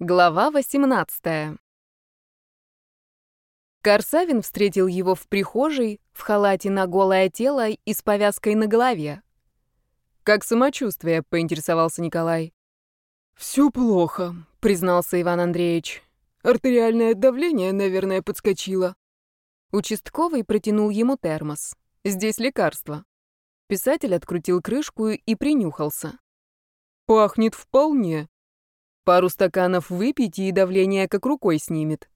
Глава 18. Корсавин встретил его в прихожей, в халате на голое тело и с повязкой на голове. «Как самочувствие?» — поинтересовался Николай. «Все плохо», — признался Иван Андреевич. «Артериальное давление, наверное, подскочило». Участковый протянул ему термос. «Здесь лекарство». Писатель открутил крышку и принюхался. «Пахнет вполне», Пару стаканов выпейте, и давление как рукой снимет.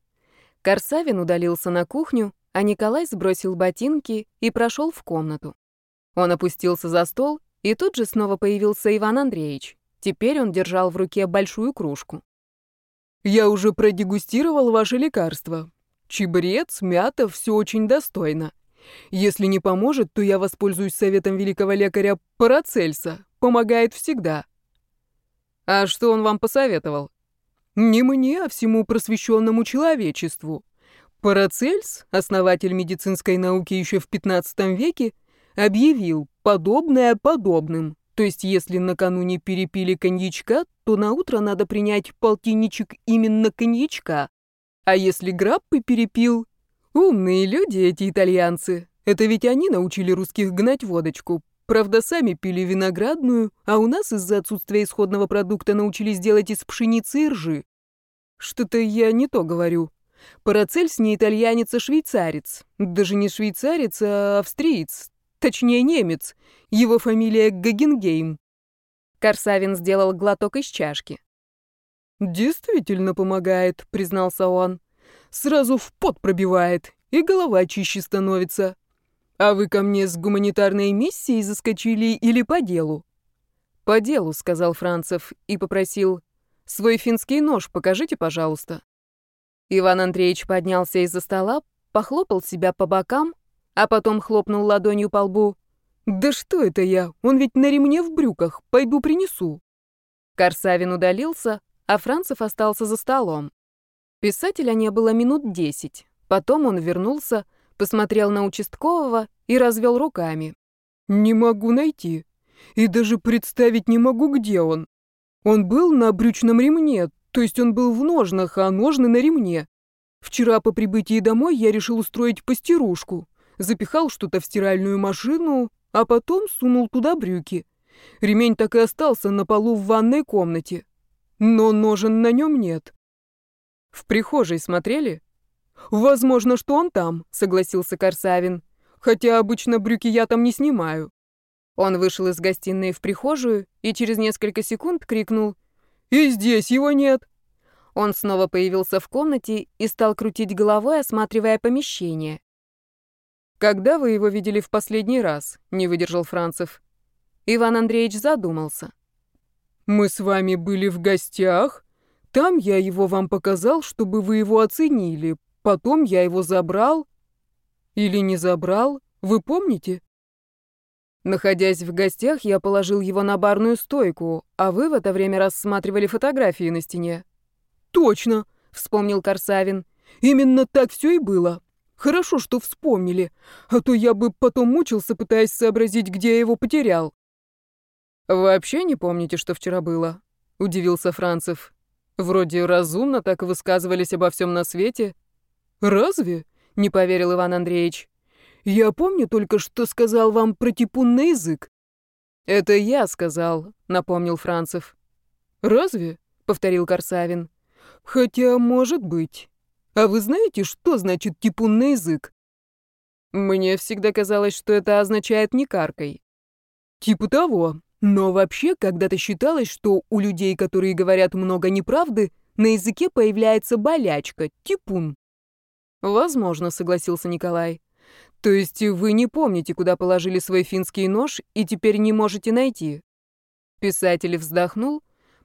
Корсавин удалился на кухню, а Николай сбросил ботинки и прошел в комнату. Он опустился за стол, и тут же снова появился Иван Андреевич. Теперь он держал в руке большую кружку. «Я уже продегустировал ваше лекарство. Чебрец, мята, все очень достойно. Если не поможет, то я воспользуюсь советом великого лекаря Парацельса. Помогает всегда. А что он вам посоветовал? Не мне, а всему просвещенному человечеству. Парацельс, основатель медицинской науки еще в 15 веке, объявил подобное подобным. То есть, если накануне перепили коньячка, то на утро надо принять полтинничек именно коньячка. А если граппы перепил? Умные люди эти итальянцы. Это ведь они научили русских гнать водочку. Правда, сами пили виноградную, а у нас из-за отсутствия исходного продукта научились делать из пшеницы и ржи. Что-то я не то говорю. Парацельс не итальянец, а швейцарец. Даже не швейцарец, а австриец. Точнее, немец. Его фамилия Гагенгейм. Корсавин сделал глоток из чашки. «Действительно помогает», — признался он. «Сразу в пот пробивает, и голова чище становится. «А вы ко мне с гуманитарной миссией заскочили или по делу?» «По делу», — сказал Францев и попросил. «Свой финский нож покажите, пожалуйста». Иван Андреевич поднялся из-за стола, похлопал себя по бокам, а потом хлопнул ладонью по лбу. «Да что это я? Он ведь на ремне в брюках. Пойду принесу». Корсавин удалился, а Францев остался за столом. Писателя не было минут десять. Потом он вернулся, посмотрел на участкового и развел руками. «Не могу найти. И даже представить не могу, где он. Он был на брючном ремне, то есть он был в ножнах, а ножны на ремне. Вчера по прибытии домой я решил устроить постирушку. Запихал что-то в стиральную машину, а потом сунул туда брюки. Ремень так и остался на полу в ванной комнате. Но ножен на нем нет. В прихожей смотрели? «Возможно, что он там», — согласился Корсавин. «Хотя обычно брюки я там не снимаю». Он вышел из гостиной в прихожую и через несколько секунд крикнул «И здесь его нет!». Он снова появился в комнате и стал крутить головой, осматривая помещение. «Когда вы его видели в последний раз?» — не выдержал Францев. Иван Андреевич задумался. «Мы с вами были в гостях. Там я его вам показал, чтобы вы его оценили. Потом я его забрал. Или не забрал, вы помните? Находясь в гостях, я положил его на барную стойку, а вы в это время рассматривали фотографии на стене. Точно, вспомнил Корсавин. Именно так все и было. Хорошо, что вспомнили, а то я бы потом мучился, пытаясь сообразить, где я его потерял. Вообще не помните, что вчера было? удивился Францев. Вроде разумно так высказывались обо всем на свете. «Разве?» — не поверил Иван Андреевич. «Я помню только, что сказал вам про типунный язык». «Это я сказал», — напомнил Францев. «Разве?» — повторил Корсавин. «Хотя, может быть. А вы знаете, что значит типунный язык?» «Мне всегда казалось, что это означает «не каркой». «Типа того. Но вообще, когда-то считалось, что у людей, которые говорят много неправды, на языке появляется болячка, типун. «Возможно», — согласился Николай. «То есть вы не помните, куда положили свой финский нож и теперь не можете найти?» Писатель вздохнул,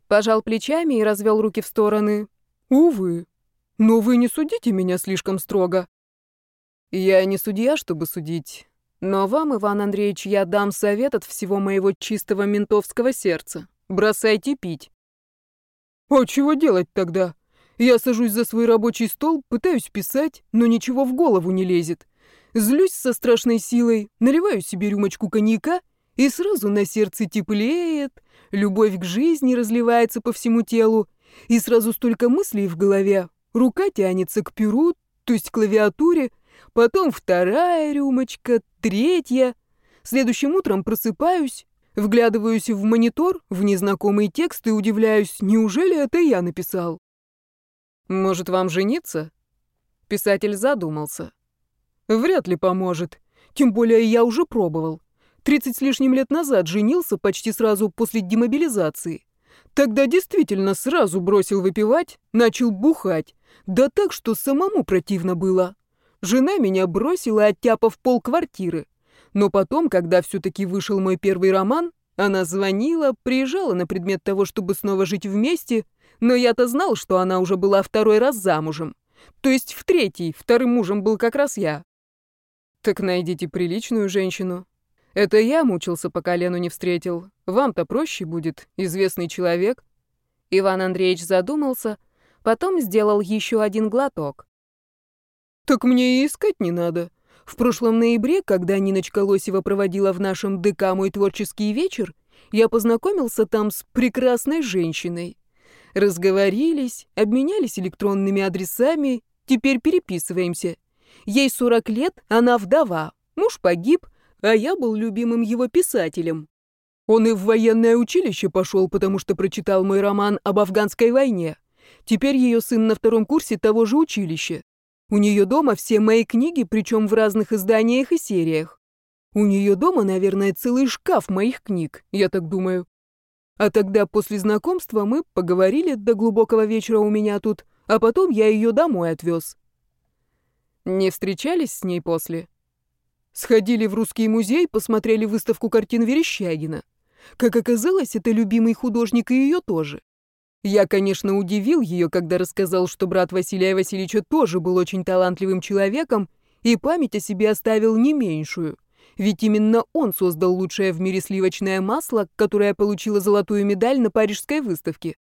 пожал плечами и развел руки в стороны. «Увы. Но вы не судите меня слишком строго». «Я не судья, чтобы судить. Но вам, Иван Андреевич, я дам совет от всего моего чистого ментовского сердца. Бросайте пить». «А чего делать тогда?» Я сажусь за свой рабочий стол, пытаюсь писать, но ничего в голову не лезет. Злюсь со страшной силой, наливаю себе рюмочку коньяка, и сразу на сердце теплеет, любовь к жизни разливается по всему телу, И сразу столько мыслей в голове. Рука тянется к перу, то есть к клавиатуре, потом вторая рюмочка, третья. Следующим утром просыпаюсь, вглядываюсь в монитор, в незнакомый текст и удивляюсь, неужели это я написал? «Может, вам жениться?» Писатель задумался. «Вряд ли поможет. Тем более я уже пробовал. Тридцать с лишним лет назад женился почти сразу после демобилизации. Тогда действительно сразу бросил выпивать, начал бухать. Да так, что самому противно было. Жена меня бросила, оттяпав пол квартиры. Но потом, когда все-таки вышел мой первый роман, она звонила, приезжала на предмет того, чтобы снова жить вместе, но я-то знал, что она уже была второй раз замужем. То есть в третий, вторым мужем был как раз я. Так найдите приличную женщину. Это я мучился, пока Лену не встретил. Вам-то проще будет, известный человек. Иван Андреевич задумался, потом сделал еще один глоток. Так мне и искать не надо. В прошлом ноябре, когда Ниночка Лосева проводила в нашем ДК мой творческий вечер, я познакомился там с прекрасной женщиной. Разговорились, обменялись электронными адресами, теперь переписываемся. Ей 40 лет, она вдова, муж погиб, а я был любимым его писателем. Он и в военное училище пошел, потому что прочитал мой роман об афганской войне. Теперь ее сын на втором курсе того же училища. У нее дома все мои книги, причем в разных изданиях и сериях. У нее дома, наверное, целый шкаф моих книг, я так думаю. А тогда после знакомства мы поговорили до глубокого вечера у меня тут, а потом я ее домой отвез. Не встречались с ней после? Сходили в русский музей, посмотрели выставку картин Верещагина. Как оказалось, это любимый художник и ее тоже. Я, конечно, удивил ее, когда рассказал, что брат Василия Васильевича тоже был очень талантливым человеком и память о себе оставил не меньшую. Ведь именно он создал лучшее в мире сливочное масло, которое получило золотую медаль на парижской выставке.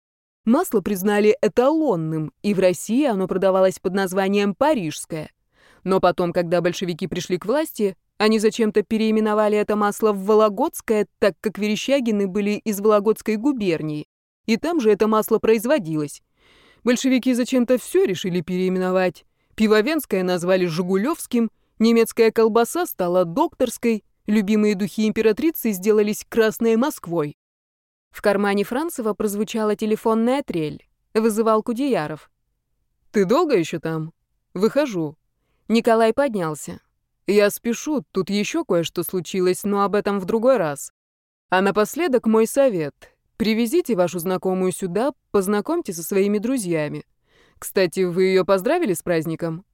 Масло признали эталонным, и в России оно продавалось под названием «парижское». Но потом, когда большевики пришли к власти, они зачем-то переименовали это масло в Вологодское, так как Верещагины были из Вологодской губернии. И там же это масло производилось. Большевики зачем-то все решили переименовать. Пивовенское назвали Жигулевским, немецкая колбаса стала докторской, любимые духи императрицы сделались Красной Москвой. В кармане Францева прозвучала телефонная трель. Вызывал Кудеяров. «Ты долго еще там?» «Выхожу». Николай поднялся. Я спешу, тут еще кое-что случилось, но об этом в другой раз. А напоследок мой совет. Привезите вашу знакомую сюда, познакомьте со своими друзьями. Кстати, вы ее поздравили с праздником?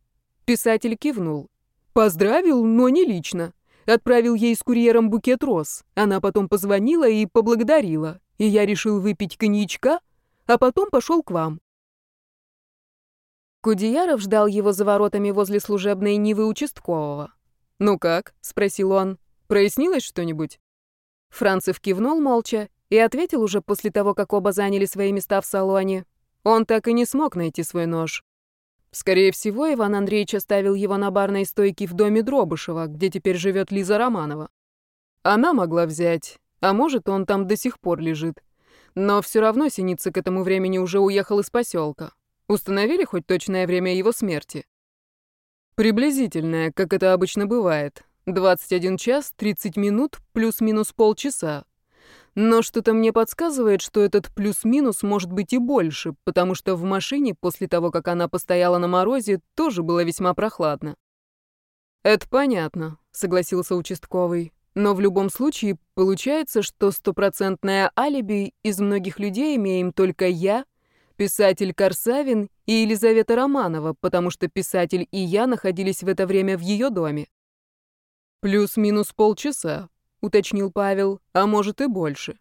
Писатель кивнул. Поздравил, но не лично. Отправил ей с курьером букет роз. Она потом позвонила и поблагодарила. И я решил выпить коньячка, а потом пошел к вам. Кудеяров ждал его за воротами возле служебной Нивы участкового. «Ну как?» — спросил он. «Прояснилось что-нибудь?» Францев кивнул молча и ответил уже после того, как оба заняли свои места в салоне. Он так и не смог найти свой нож. Скорее всего, Иван Андреевич оставил его на барной стойке в доме Дробышева, где теперь живет Лиза Романова. Она могла взять, а может, он там до сих пор лежит. Но все равно Синица к этому времени уже уехал из поселка. Установили хоть точное время его смерти? Приблизительное, как это обычно бывает. 21 час 30 минут плюс-минус полчаса. Но что-то мне подсказывает, что этот плюс-минус может быть и больше, потому что в машине после того, как она постояла на морозе, тоже было весьма прохладно. «Это понятно», — согласился участковый. «Но в любом случае получается, что стопроцентное алиби из многих людей имеем только я, писатель Корсавин и Елизавета Романова, потому что писатель и я находились в это время в ее доме. «Плюс-минус полчаса», — уточнил Павел, — «а может и больше.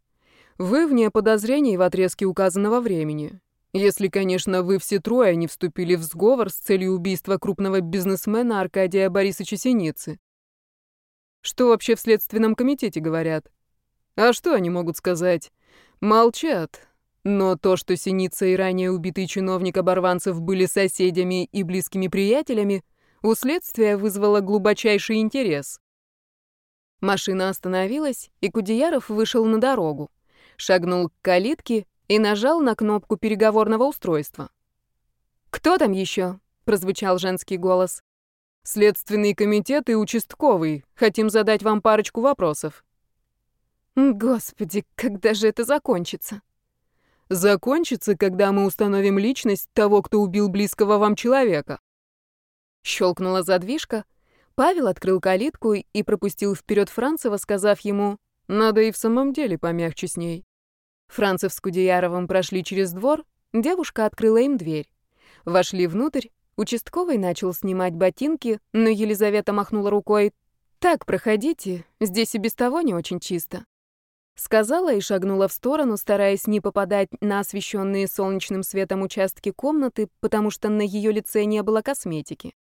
Вы вне подозрений в отрезке указанного времени. Если, конечно, вы все трое не вступили в сговор с целью убийства крупного бизнесмена Аркадия Борисовича Синицы. Что вообще в Следственном комитете говорят? А что они могут сказать? Молчат, но то, что Синица и ранее убитый чиновник Оборванцев были соседями и близкими приятелями, у следствия вызвало глубочайший интерес. Машина остановилась, и Кудеяров вышел на дорогу. Шагнул к калитке и нажал на кнопку переговорного устройства. «Кто там еще?» — прозвучал женский голос. «Следственный комитет и участковый. Хотим задать вам парочку вопросов». «Господи, когда же это закончится?» «Закончится, когда мы установим личность того, кто убил близкого вам человека». Щелкнула задвижка. Павел открыл калитку и пропустил вперед Францева, сказав ему, «Надо и в самом деле помягче с ней». Францев с Кудеяровым прошли через двор, девушка открыла им дверь. Вошли внутрь, участковый начал снимать ботинки, но Елизавета махнула рукой. «Так, проходите, здесь и без того не очень чисто». Сказала и шагнула в сторону, стараясь не попадать на освещенные солнечным светом участки комнаты, потому что на ее лице не было косметики.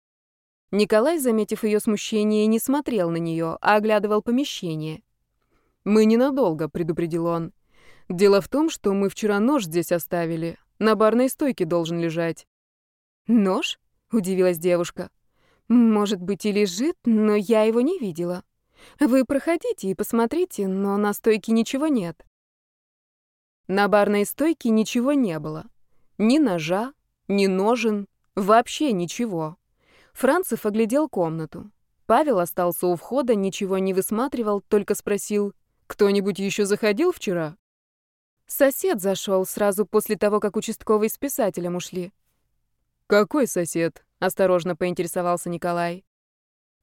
Николай, заметив ее смущение, не смотрел на нее, а оглядывал помещение. «Мы ненадолго», — предупредил он. «Дело в том, что мы вчера нож здесь оставили. На барной стойке должен лежать. «Нож?» — удивилась девушка. «Может быть, и лежит, но я его не видела. Вы проходите и посмотрите, но на стойке ничего нет». На барной стойке ничего не было. Ни ножа, ни ножен, вообще ничего. Францев оглядел комнату. Павел остался у входа, ничего не высматривал, только спросил, «Кто-нибудь еще заходил вчера?» Сосед зашел сразу после того, как участковый с писателем ушли. «Какой сосед?» — осторожно поинтересовался Николай.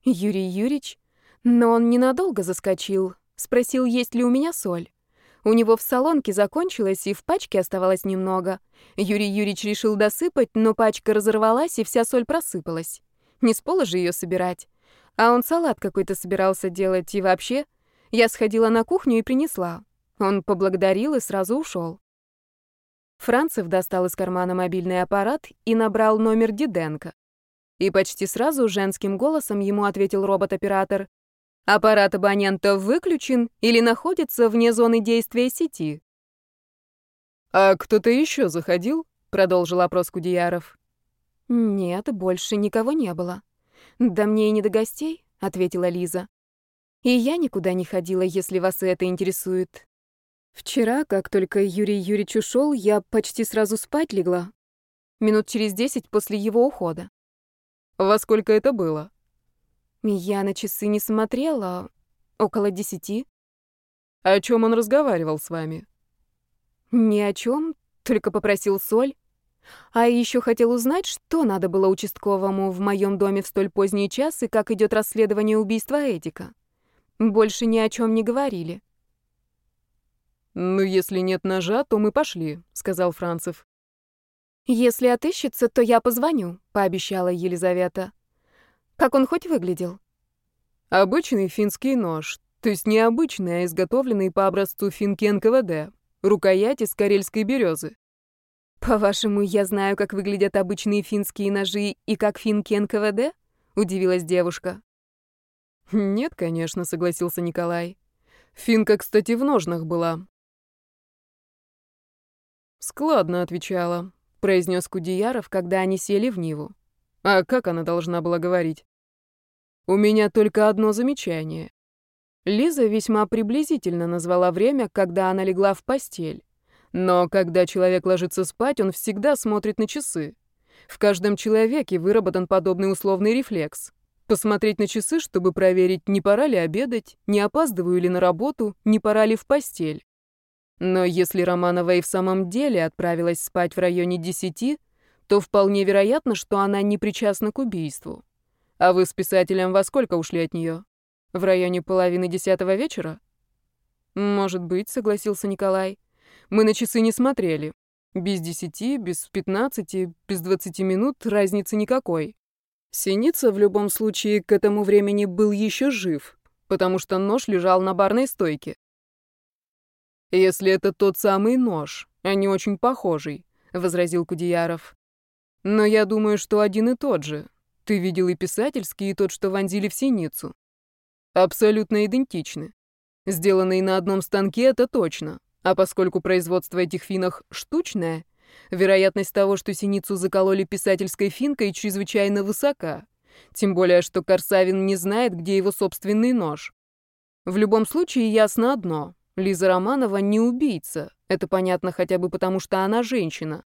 «Юрий Юрьевич? Но он ненадолго заскочил. Спросил, есть ли у меня соль. У него в салонке закончилось, и в пачке оставалось немного. Юрий Юрьевич решил досыпать, но пачка разорвалась, и вся соль просыпалась. Не с пола же ее собирать. А он салат какой-то собирался делать, и вообще... Я сходила на кухню и принесла. Он поблагодарил и сразу ушел. Францев достал из кармана мобильный аппарат и набрал номер Диденко. И почти сразу женским голосом ему ответил робот-оператор. Аппарат абонента выключен или находится вне зоны действия сети. «А кто-то еще заходил?» — продолжил опрос Кудеяров. «Нет, больше никого не было. Да мне и не до гостей», — ответила Лиза. «И я никуда не ходила, если вас это интересует. Вчера, как только Юрий Юрьевич ушел, я почти сразу спать легла. Минут через десять после его ухода. Во сколько это было? Я на часы не смотрела. Около десяти. О чем он разговаривал с вами? Ни о чем, только попросил соль. А еще хотел узнать, что надо было участковому в моем доме в столь поздний час и как идет расследование убийства Эдика. Больше ни о чем не говорили. «Ну, если нет ножа, то мы пошли», — сказал Францев. «Если отыщется, то я позвоню», — пообещала Елизавета. «Как он хоть выглядел?» «Обычный финский нож, то есть не обычный, а изготовленный по образцу финки НКВД, рукоять из карельской березы». «По-вашему, я знаю, как выглядят обычные финские ножи и как финки НКВД?» — удивилась девушка. «Нет, конечно», — согласился Николай. «Финка, кстати, в ножнах была. «Складно отвечала», — произнес Кудеяров, когда они сели в Ниву. «А как она должна была говорить?» «У меня только одно замечание». Лиза весьма приблизительно назвала время, когда она легла в постель. Но когда человек ложится спать, он всегда смотрит на часы. В каждом человеке выработан подобный условный рефлекс. Посмотреть на часы, чтобы проверить, не пора ли обедать, не опаздываю ли на работу, не пора ли в постель. Но если Романова и в самом деле отправилась спать в районе десяти, то вполне вероятно, что она не причастна к убийству. А вы с писателем во сколько ушли от нее? В районе половины десятого вечера? Может быть, согласился Николай. Мы на часы не смотрели. Без десяти, без пятнадцати, без двадцати минут разницы никакой. Синица в любом случае к этому времени был еще жив, потому что нож лежал на барной стойке. «Если это тот самый нож, а не очень похожий», — возразил Кудеяров. «Но я думаю, что один и тот же. Ты видел и писательский, и тот, что вонзили в синицу. Абсолютно идентичны. Сделанные на одном станке — это точно. А поскольку производство этих финах штучное, вероятность того, что синицу закололи писательской финкой, чрезвычайно высока. Тем более, что Корсавин не знает, где его собственный нож. В любом случае, ясно одно. Лиза Романова не убийца. Это понятно хотя бы потому, что она женщина.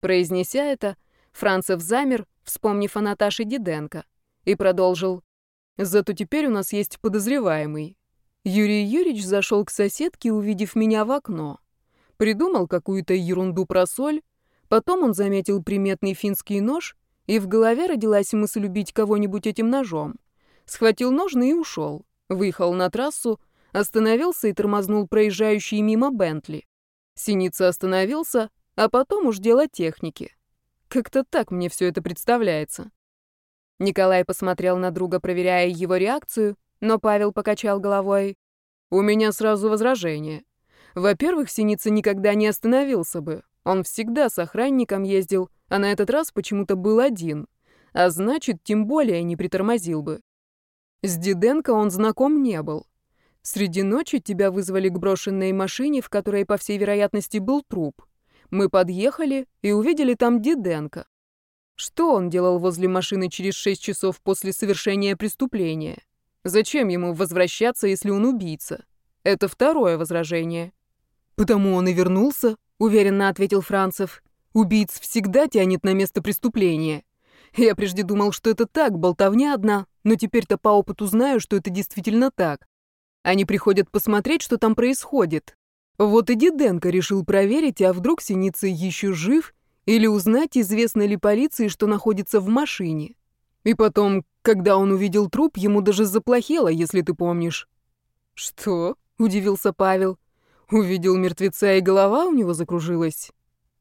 Произнеся это, Францев замер, вспомнив о Наташе Диденко, и продолжил. Зато теперь у нас есть подозреваемый. Юрий Юрьевич зашел к соседке, увидев меня в окно. Придумал какую-то ерунду про соль, потом он заметил приметный финский нож, и в голове родилась мысль убить кого-нибудь этим ножом. Схватил ножны и ушел. Выехал на трассу, остановился и тормознул проезжающий мимо Бентли. Синица остановился, а потом уж дело техники. Как-то так мне все это представляется. Николай посмотрел на друга, проверяя его реакцию, но Павел покачал головой. «У меня сразу возражение. Во-первых, Синица никогда не остановился бы. Он всегда с охранником ездил, а на этот раз почему-то был один. А значит, тем более не притормозил бы. С Диденко он знаком не был. Среди ночи тебя вызвали к брошенной машине, в которой, по всей вероятности, был труп. Мы подъехали и увидели там Диденко. Что он делал возле машины через шесть часов после совершения преступления? Зачем ему возвращаться, если он убийца? Это второе возражение. «Потому он и вернулся», — уверенно ответил Францев. «Убийц всегда тянет на место преступления. Я прежде думал, что это так, болтовня одна, но теперь-то по опыту знаю, что это действительно так. Они приходят посмотреть, что там происходит. Вот и Диденко решил проверить, а вдруг Синица еще жив, или узнать, известно ли полиции, что находится в машине. И потом, когда он увидел труп, ему даже заплохело, если ты помнишь. «Что?» — удивился Павел. «Увидел мертвеца, и голова у него закружилась.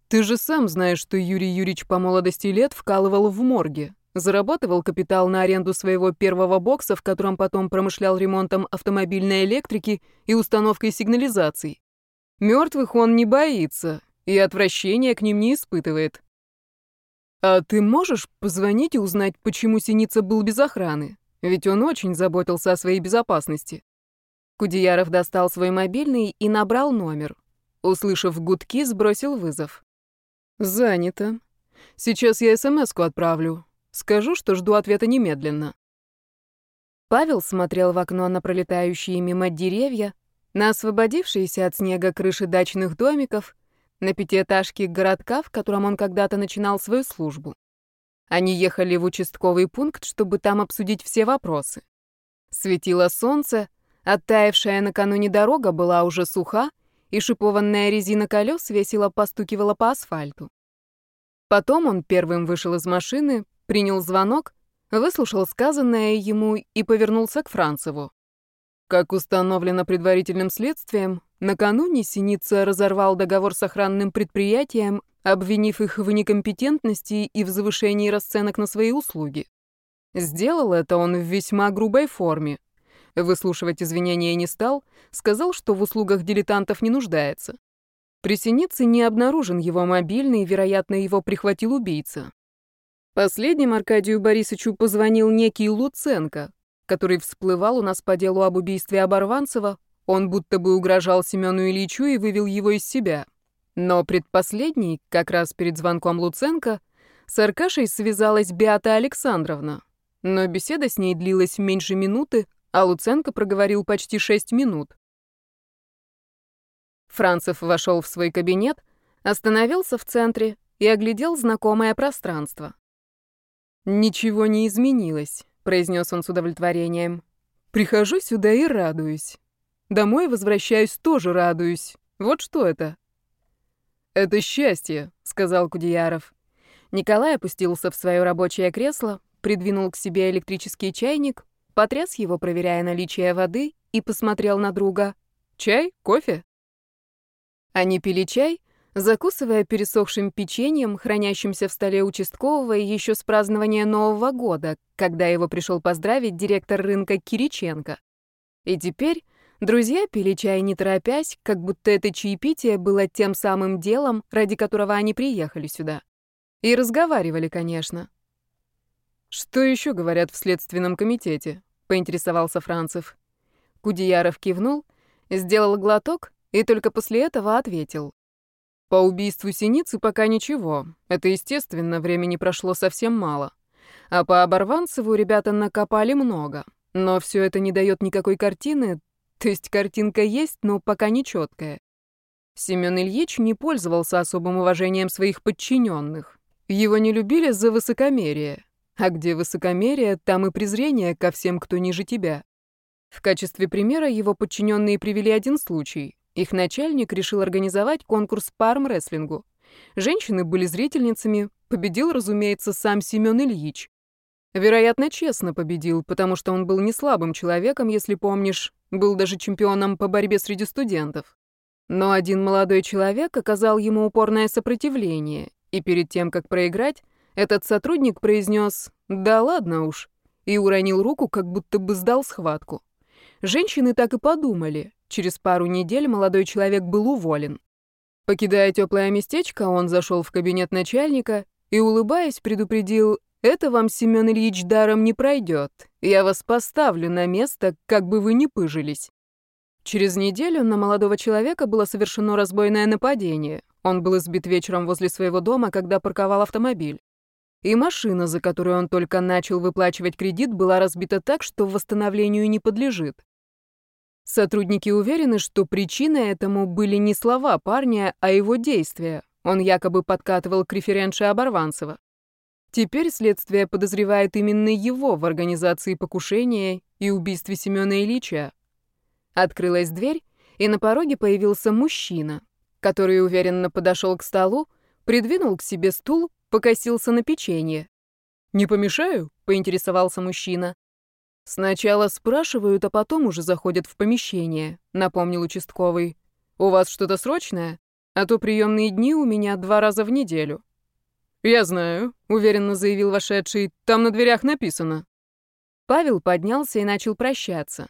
Ты же сам знаешь, что Юрий Юрьевич по молодости лет вкалывал в морге. Зарабатывал капитал на аренду своего первого бокса, в котором потом промышлял ремонтом автомобильной электрики и установкой сигнализаций. Мертвых он не боится, и отвращения к ним не испытывает. А ты можешь позвонить и узнать, почему Синица был без охраны? Ведь он очень заботился о своей безопасности. Кудеяров достал свой мобильный и набрал номер. Услышав гудки, сбросил вызов. «Занято. Сейчас я СМС-ку отправлю. Скажу, что жду ответа немедленно». Павел смотрел в окно на пролетающие мимо деревья, на освободившиеся от снега крыши дачных домиков, на пятиэтажке городка, в котором он когда-то начинал свою службу. Они ехали в участковый пункт, чтобы там обсудить все вопросы. Светило солнце, оттаившая накануне дорога была уже суха, и шипованная резина колес весело постукивала по асфальту. Потом он первым вышел из машины, принял звонок, выслушал сказанное ему и повернулся к Францеву. Как установлено предварительным следствием, накануне Синица разорвал договор с охранным предприятием, обвинив их в некомпетентности и в завышении расценок на свои услуги. Сделал это он в весьма грубой форме. Выслушивать извинения не стал, сказал, что в услугах дилетантов не нуждается. При Синице не обнаружен его мобильный, вероятно, его прихватил убийца. Последним Аркадию Борисовичу позвонил некий Луценко, который всплывал у нас по делу об убийстве Оборванцева, он будто бы угрожал Семену Ильичу и вывел его из себя. Но предпоследний, как раз перед звонком Луценко, с Аркашей связалась Беата Александровна. Но беседа с ней длилась меньше минуты, а Луценко проговорил почти шесть минут. Францев вошел в свой кабинет, остановился в центре и оглядел знакомое пространство. Ничего не изменилось произнес он с удовлетворением. Прихожу сюда и радуюсь. Домой возвращаюсь, тоже радуюсь. Вот что это. Это счастье, сказал Кудеяров. Николай опустился в свое рабочее кресло, придвинул к себе электрический чайник, потряс его, проверяя наличие воды, и посмотрел на друга. «Чай? Кофе?» Они пили чай, закусывая пересохшим печеньем, хранящимся в столе участкового еще с празднования Нового года, когда его пришел поздравить директор рынка Кириченко. И теперь друзья пили чай не торопясь, как будто это чаепитие было тем самым делом, ради которого они приехали сюда. И разговаривали, конечно. «Что еще говорят в Следственном комитете?» — поинтересовался Францев. Кудеяров кивнул, сделал глоток и только после этого ответил. По убийству Синицы пока ничего. Это естественно, времени прошло совсем мало. А по Оборванцеву ребята накопали много. Но все это не дает никакой картины. То есть картинка есть, но пока не четкая. Семен Ильич не пользовался особым уважением своих подчиненных. Его не любили за высокомерие. А где высокомерие, там и презрение ко всем, кто ниже тебя. В качестве примера его подчиненные привели один случай. Их начальник решил организовать конкурс по армрестлингу. Женщины были зрительницами, победил, разумеется, сам Семен Ильич. Вероятно, честно победил, потому что он был не слабым человеком, если помнишь, был даже чемпионом по борьбе среди студентов. Но один молодой человек оказал ему упорное сопротивление, и перед тем, как проиграть, этот сотрудник произнес «Да ладно уж» и уронил руку, как будто бы сдал схватку. Женщины так и подумали. Через пару недель молодой человек был уволен. Покидая теплое местечко, он зашел в кабинет начальника и, улыбаясь, предупредил «Это вам, Семен Ильич, даром не пройдет. Я вас поставлю на место, как бы вы ни пыжились». Через неделю на молодого человека было совершено разбойное нападение. Он был избит вечером возле своего дома, когда парковал автомобиль. И машина, за которую он только начал выплачивать кредит, была разбита так, что восстановлению не подлежит. Сотрудники уверены, что причиной этому были не слова парня, а его действия. Он якобы подкатывал к референше Оборванцева. Теперь следствие подозревает именно его в организации покушения и убийстве Семёна Ильича. Открылась дверь, и на пороге появился мужчина, который уверенно подошел к столу, придвинул к себе стул, покосился на печенье. «Не помешаю?» — поинтересовался мужчина. «Сначала спрашивают, а потом уже заходят в помещение», — напомнил участковый. «У вас что-то срочное? А то приемные дни у меня два раза в неделю». «Я знаю», — уверенно заявил вошедший. «Там на дверях написано». Павел поднялся и начал прощаться.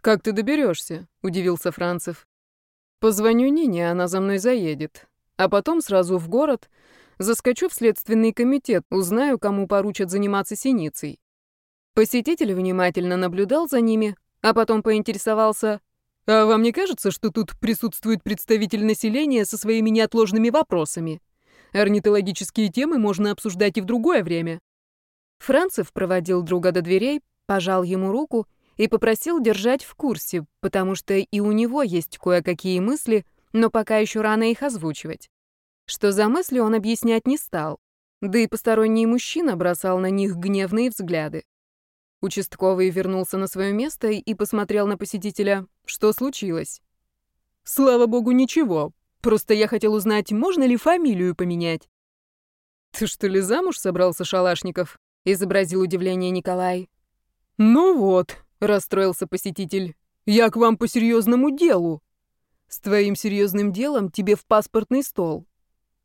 «Как ты доберешься?» — удивился Францев. «Позвоню Нине, она за мной заедет. А потом сразу в город, заскочу в следственный комитет, узнаю, кому поручат заниматься синицей». Посетитель внимательно наблюдал за ними, а потом поинтересовался, «А вам не кажется, что тут присутствует представитель населения со своими неотложными вопросами? Орнитологические темы можно обсуждать и в другое время». Францев проводил друга до дверей, пожал ему руку и попросил держать в курсе, потому что и у него есть кое-какие мысли, но пока еще рано их озвучивать. Что за мысли он объяснять не стал, да и посторонний мужчина бросал на них гневные взгляды. Участковый вернулся на свое место и посмотрел на посетителя. Что случилось? «Слава богу, ничего. Просто я хотел узнать, можно ли фамилию поменять». «Ты что ли замуж собрался, Шалашников?» — изобразил удивление Николай. «Ну вот», — расстроился посетитель. «Я к вам по серьезному делу». «С твоим серьезным делом тебе в паспортный стол».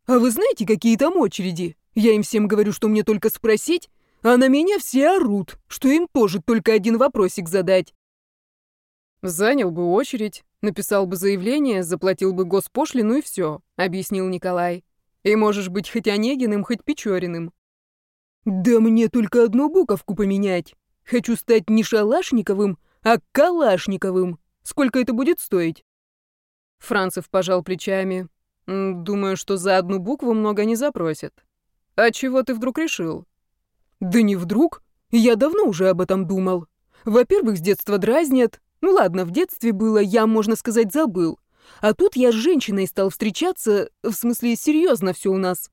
«А вы знаете, какие там очереди? Я им всем говорю, что мне только спросить, а на меня все орут, что им тоже только один вопросик задать». «Занял бы очередь, написал бы заявление, заплатил бы госпошлину и все», — объяснил Николай. «И можешь быть хоть Онегиным, хоть Печориным». «Да мне только одну буковку поменять». Хочу стать не Шалашниковым, а Калашниковым. Сколько это будет стоить?» Францев пожал плечами. «Думаю, что за одну букву много не запросят. А чего ты вдруг решил?» «Да не вдруг. Я давно уже об этом думал. Во-первых, с детства дразнят. Ну ладно, в детстве было, я, можно сказать, забыл. А тут я с женщиной стал встречаться, в смысле, серьезно все у нас».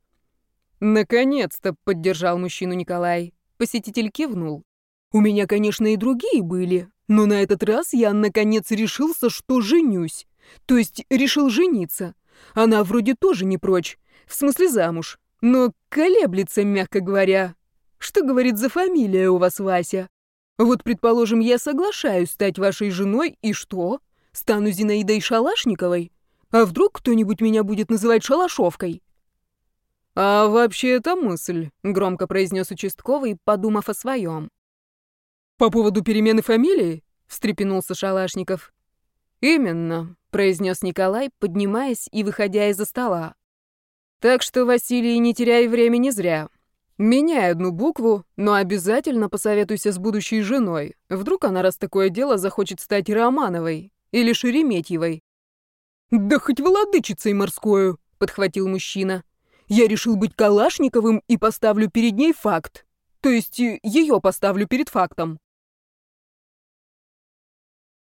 «Наконец-то!» — поддержал мужчину Николай. Посетитель кивнул. У меня, конечно, и другие были, но на этот раз я, наконец, решился, что женюсь. То есть решил жениться. Она вроде тоже не прочь, в смысле замуж, но колеблется, мягко говоря. Что, говорит, за фамилия у вас, Вася? Вот, предположим, я соглашаюсь стать вашей женой, и что? Стану Зинаидой Шалашниковой? А вдруг кто-нибудь меня будет называть Шалашовкой? «А вообще это мысль», — громко произнес участковый, подумав о своем. «По поводу перемены фамилии?» — встрепенулся Шалашников. «Именно», — произнес Николай, поднимаясь и выходя из-за стола. «Так что, Василий, не теряй времени зря. Меняй одну букву, но обязательно посоветуйся с будущей женой. Вдруг она, раз такое дело, захочет стать Романовой или Шереметьевой». «Да хоть владычицей морскую», — подхватил мужчина. «Я решил быть Калашниковым и поставлю перед ней факт. То есть э, ее поставлю перед фактом».